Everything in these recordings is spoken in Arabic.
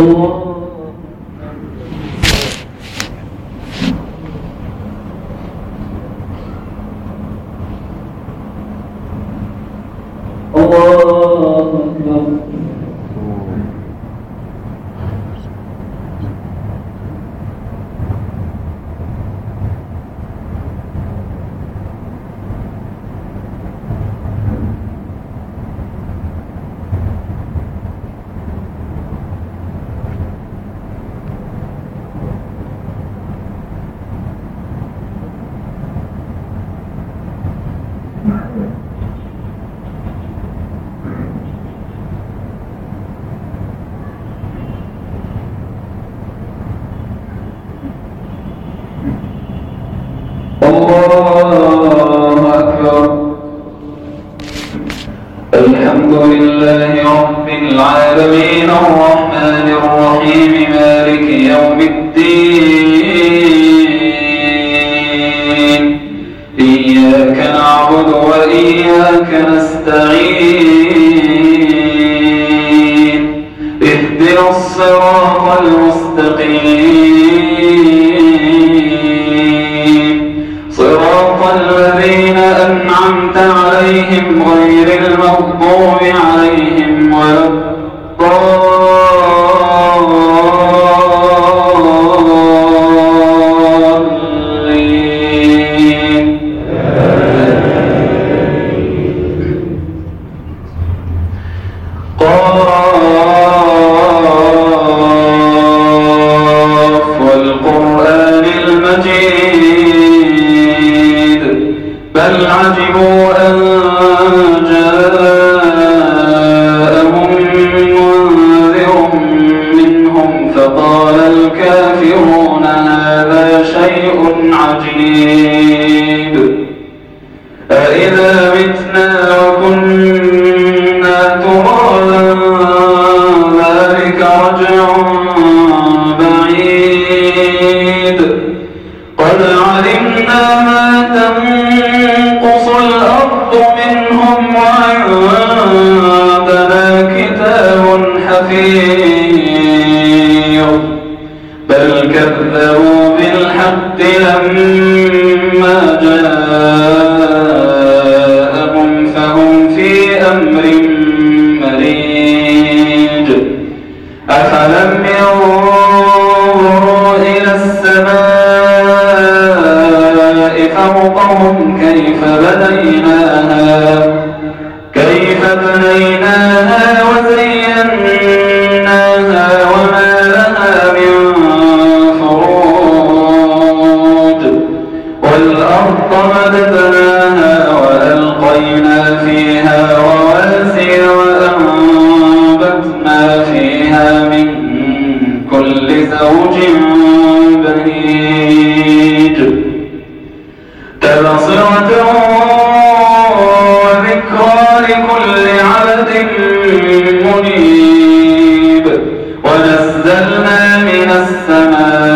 多 الحق بلدة ميتا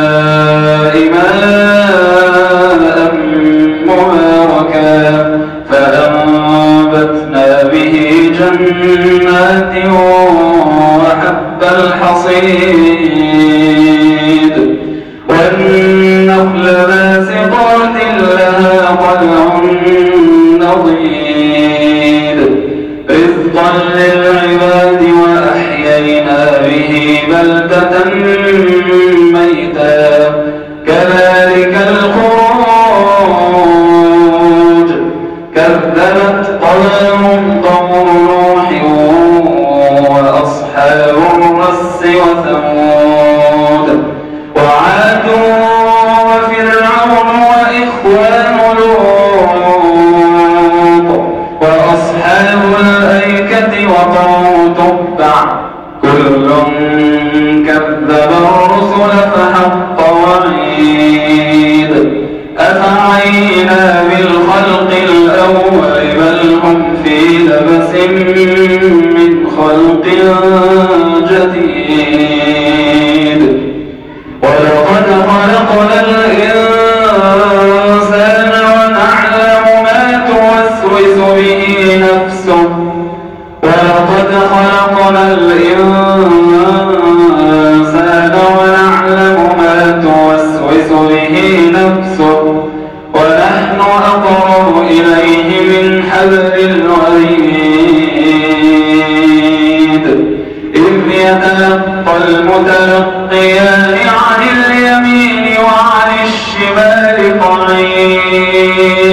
وقوم تبع. كل كذب الرسل فحق وعيد. أفعينا بالخلق الأول بل هم في لبس الشمال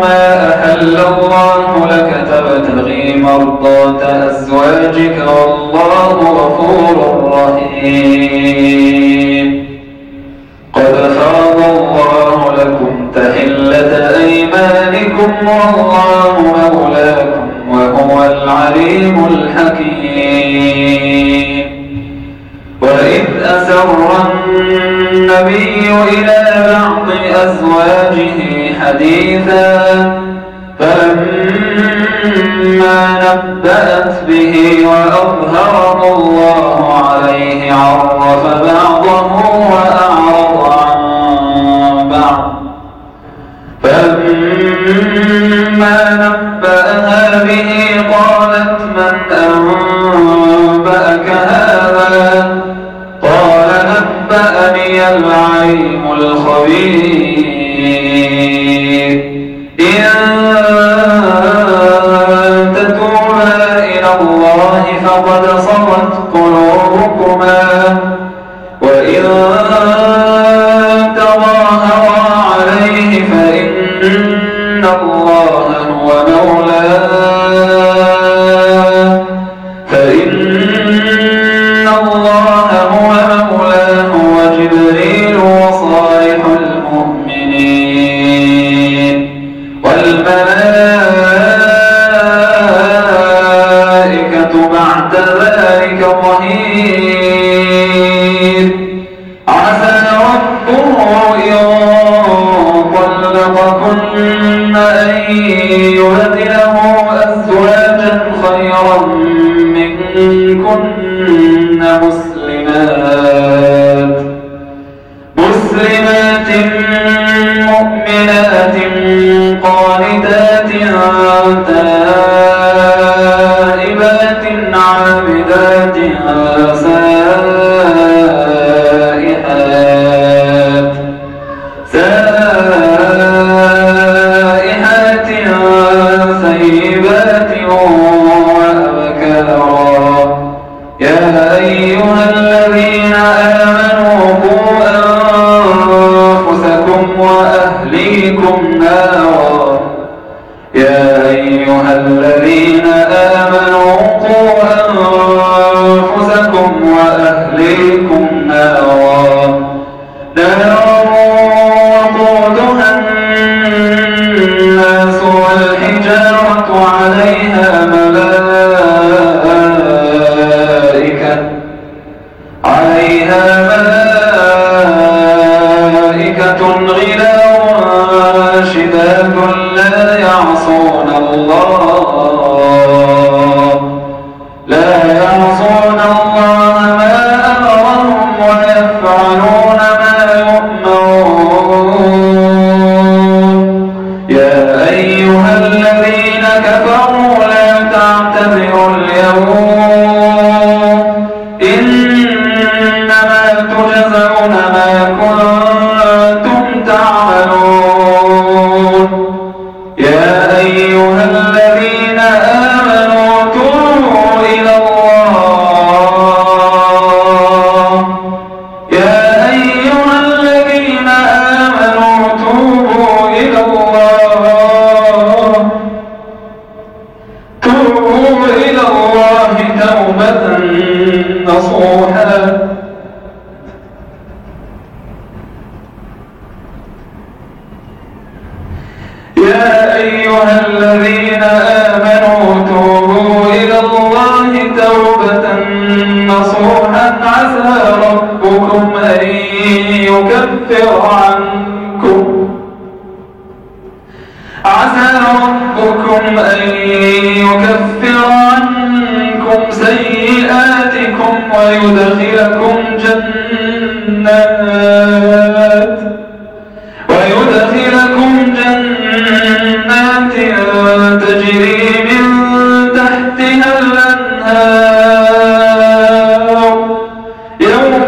ما أحل الله لك تبتغي مرضات أزواجك والله غفور رحيم. قد فرض الله لكم تحلة أيمانكم والله مولاكم وهو العليم الحكيم. وإذ أسر النبي إلى بعض أزواجه حديثا فلما نبأت به وأظهره الله عليه عرف بعضه وأعرض عن بعض. فلما نبأها به قالت من أنبأك هذا؟ قال نبأني العلم الخبير. إنه عليه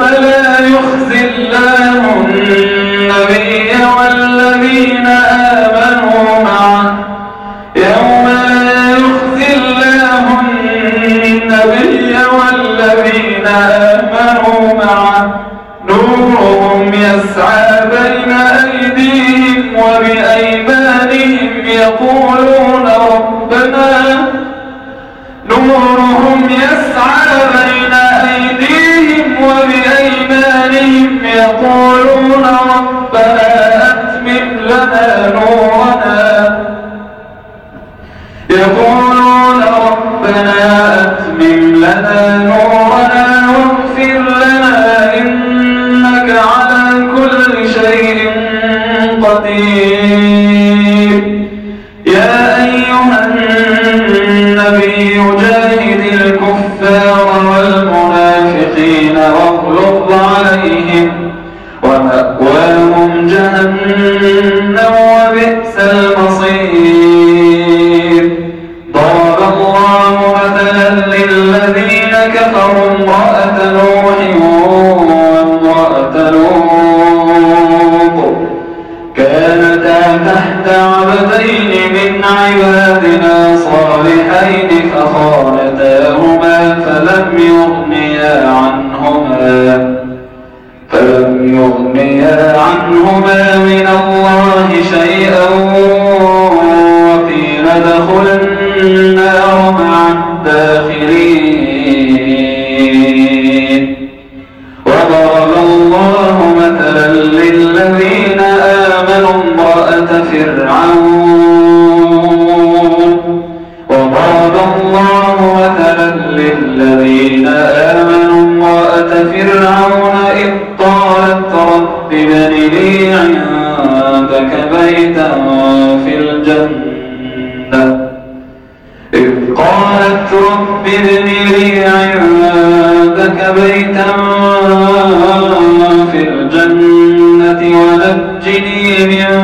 فلا يخزي الله الرجيم يا أيها النبي جاهد يعلمون الله مثلا للذين آمنوا فرعون إذ قالت رب ابن لي عندك بيتا في الجنة ونجني من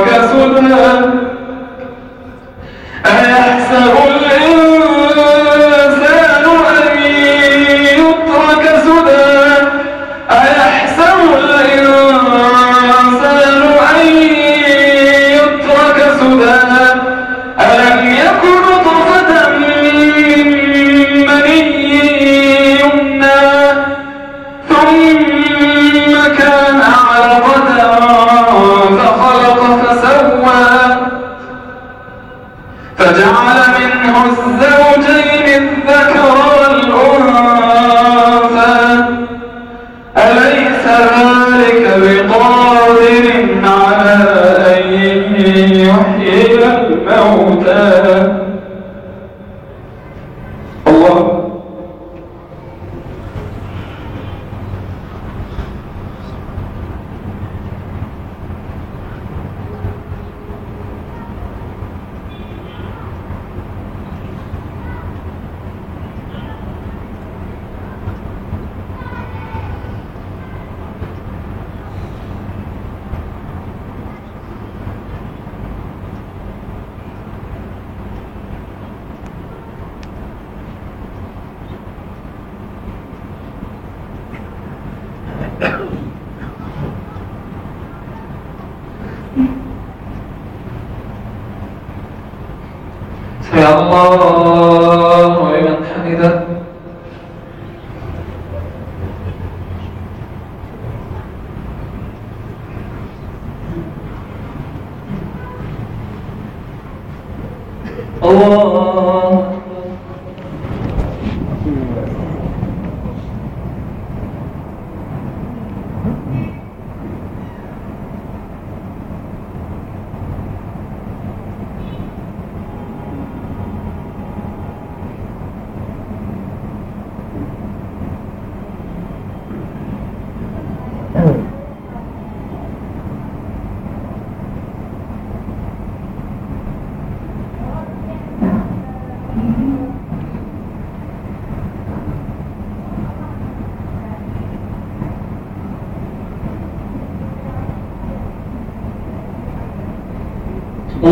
drogas الله لمن حمده الله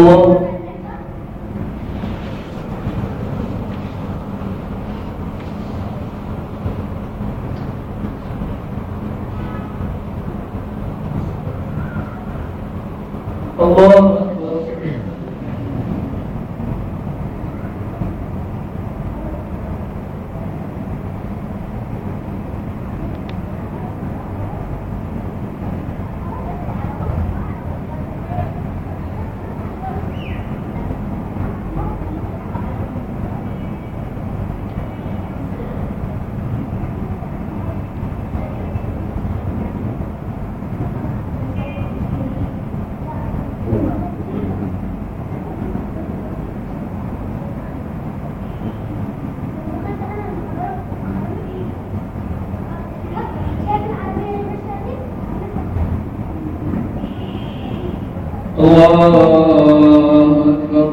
الله الله أكبر الله أكبر